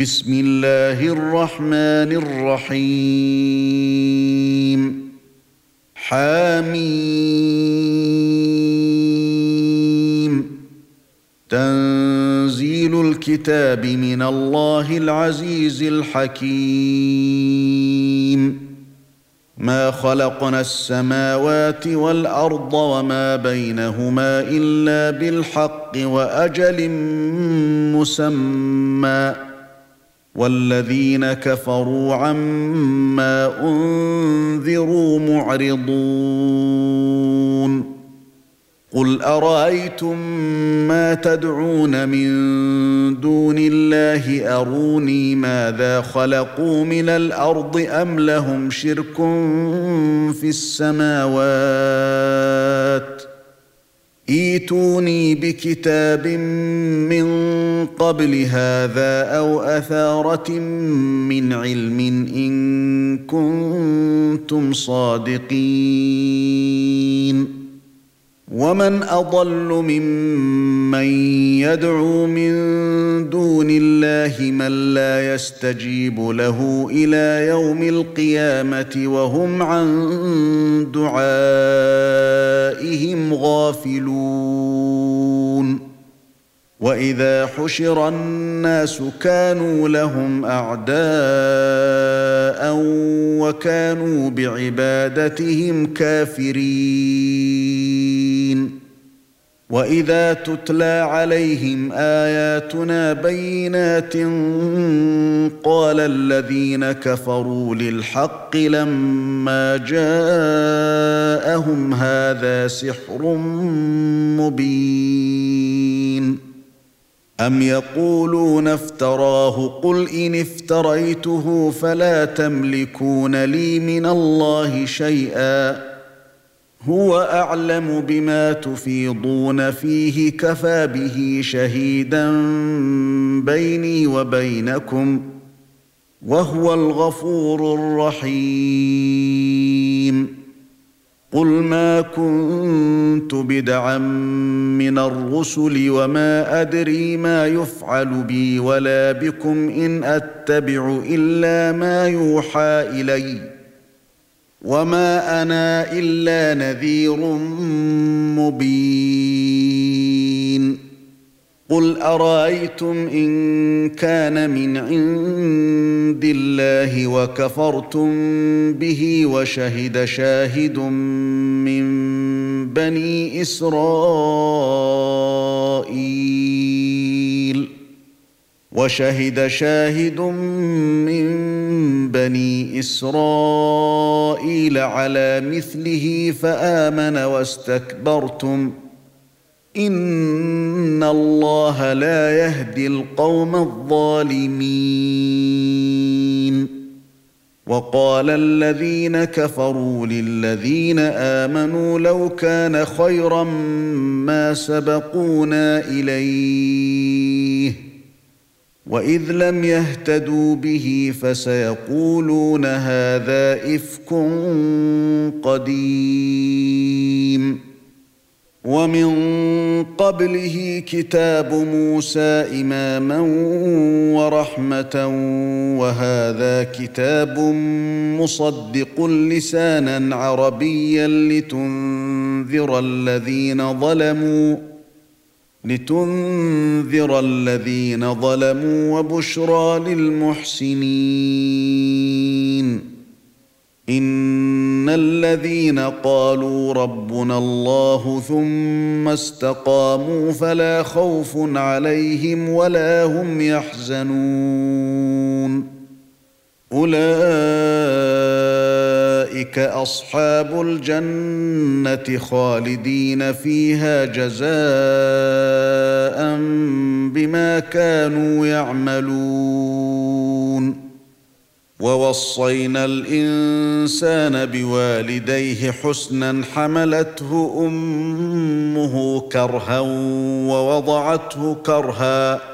بسم الله الرحمن الرحيم. حميم. تنزيل الكتاب من الله العزيز الحكيم. ما خلقنا السماوات والأرض وما بينهما إلا بالحق وأجل مسمى. والذين كفروا عما أنذروا معرضون. قل أرأيتم ما تدعون من دون الله؟ أروني ماذا خلقوا من الأرض أم لهم شرك في السماوات؟ ايتوني بكتاب من قبل هذا أو أثارة من علم إن كنتم صادقين. ومن اضل ممن يدعو من دون الله من لا يستجيب له إلى يوم القيامه وهم عن دعائهم غافلون واذا حشر الناس كانوا لهم اعداء وكانوا بعبادتهم كافرين واذا تتلى عليهم اياتنا بينات قال الذين كفروا للحق لما جاءهم هذا سحر مبين ام يقولون افتراه قل ان افتريته فلا تملكون لي من الله شيئا هو أعلم بما تفيضون فيه كفى به شهيدا بيني وبينكم وهو الغفور الرحيم. قل ما كنت بدعا من الرسل وما أدري ما يفعل بي ولا بكم إن أتبع إلا ما يوحى اليّ. وما أنا الا نذير مبين قل ارايتم ان كان من عند الله وكفرتم به وشهد شاهد من بني اسرائيل وشهد شاهد من بني إسرائيل على مثله فآمن واستكبرتم. إن الله لا يهدي القوم الظالمين. وقال الذين كفروا للذين آمنوا لو كان خيرا ما سبقونا إليه. وإذ لم يهتدوا به فسيقولون هذا إفك قديم. ومن قبله كتاب موسى إماما ورحمة وهذا كتاب مصدق لسانا عربيا لتنذر الذين ظلموا لتنذر الذين ظلموا وبشرى للمحسنين. إن الذين قالوا ربنا الله ثم استقاموا فلا خوف عليهم ولا هم يحزنون. أولئك أصحاب الجنة خالدين فيها جزاء بما كانوا يعملون. ووصينا الإنسان بوالديه حسنا حملته أمه كرها ووضعته كرها.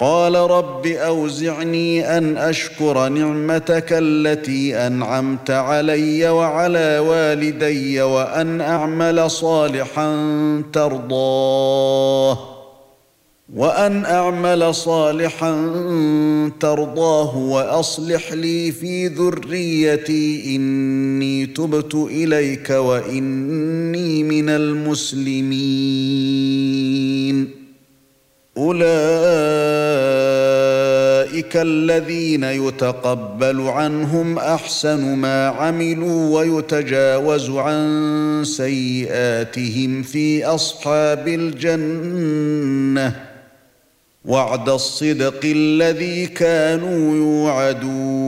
قال رب أوزعني أن أشكر نعمتك التي أنعمت علي وعلى والدي وأن أعمل صالحا ترضاه وأن أعمل صالحا ترضاه وأصلح لي في ذريتي إني تبت إليك وإني من المسلمين أولئك الذين يتقبل عنهم أحسن ما عملوا ويتجاوز عن سيئاتهم في أصحاب الجنة. وعد الصدق الذي كانوا يوعدون.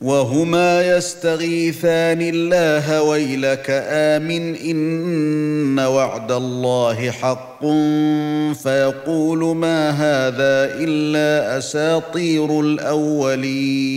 وهما يستغيثان الله ويلك آمن إن وعد الله حق فيقول ما هذا إلا أساطير الأولين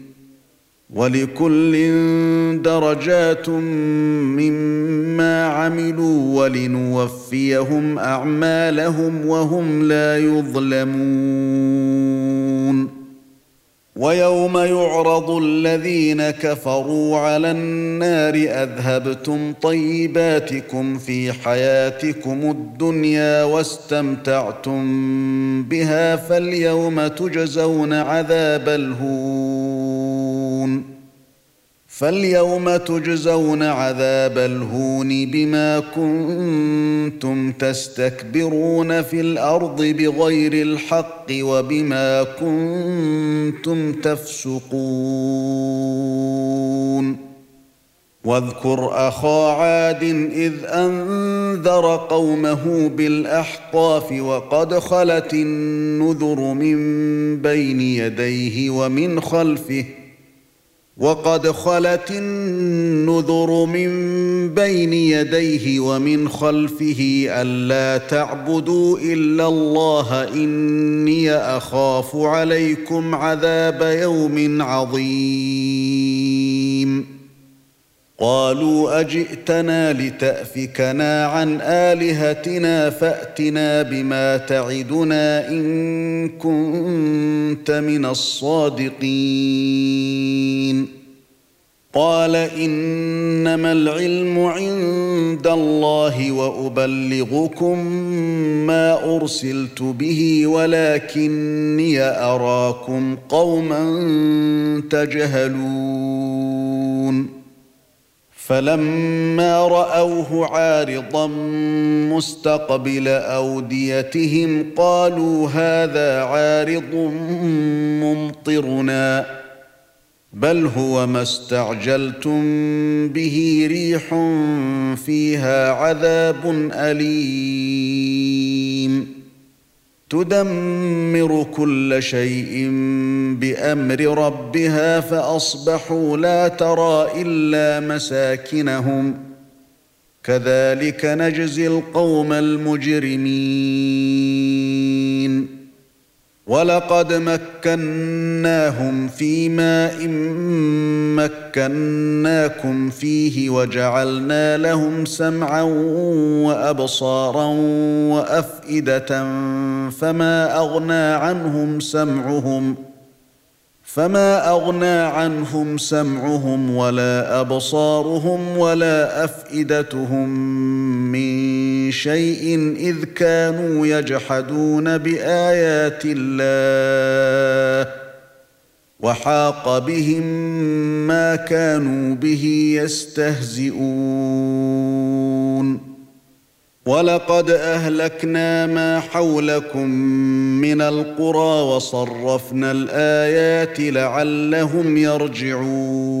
ولكل درجات مما عملوا ولنوفيهم أعمالهم وهم لا يظلمون. ويوم يعرض الذين كفروا على النار أذهبتم طيباتكم في حياتكم الدنيا واستمتعتم بها فاليوم تجزون عذاب الهون. فاليوم تجزون عذاب الهون بما كنتم تستكبرون في الأرض بغير الحق وبما كنتم تفسقون. واذكر أخا عاد إذ أنذر قومه بالأحقاف وقد خلت النذر من بين يديه ومن خلفه وقد خلت النذر من بين يديه ومن خلفه ألا تعبدوا إلا الله إني أخاف عليكم عذاب يوم عظيم. قالوا أجئتنا لتأفكنا عن آلهتنا فأتنا بما تعدنا إن كنت من الصادقين. قال إنما العلم عند الله وأبلغكم ما أرسلت به ولكني أراكم قوما تجهلون. فلما رأوه عارضا مستقبل أوديتهم قالوا هذا عارض ممطرنا بل هو ما استعجلتم به ريح فيها عذاب أليم. تدمر كل شيء بأمر ربها فأصبحوا لا ترى إلا مساكنهم. كذلك نجزي القوم المجرمين. ولقد مكناهم في ماء مكناكم فيه وجعلنا لهم سمعا وابصارا وافئده فما اغنى عنهم سمعهم فما اغنى عنهم سمعهم ولا ابصارهم ولا افئدتهم شيء إذ كانوا يجحدون بآيات الله وحاق بهم ما كانوا به يستهزئون. ولقد أهلكنا ما حولكم من القرى وصرفنا الآيات لعلهم يرجعون.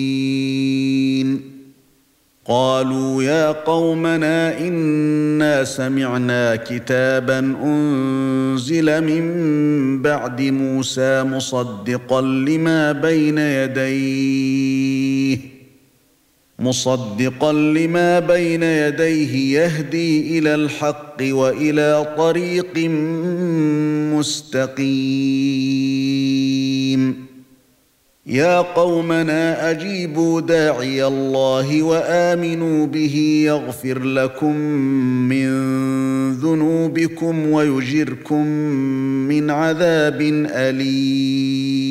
قالوا يا قومنا إنا سمعنا كتابا أنزل من بعد موسى مصدقا لما بين يديه مصدقا لما بين يديه يهدي إلى الحق وإلى طريق مستقيم. يا قومنا أجيبوا داعي الله وآمنوا به يغفر لكم من ذنوبكم ويجركم من عذاب أليم.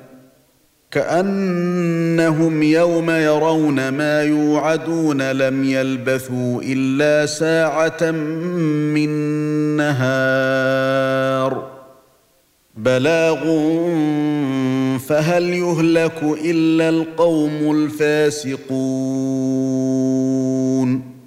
كأنهم يوم يرون ما يوعدون لم يلبثوا إلا ساعة من نهار. بلاغ فهل يهلك إلا القوم الفاسقون؟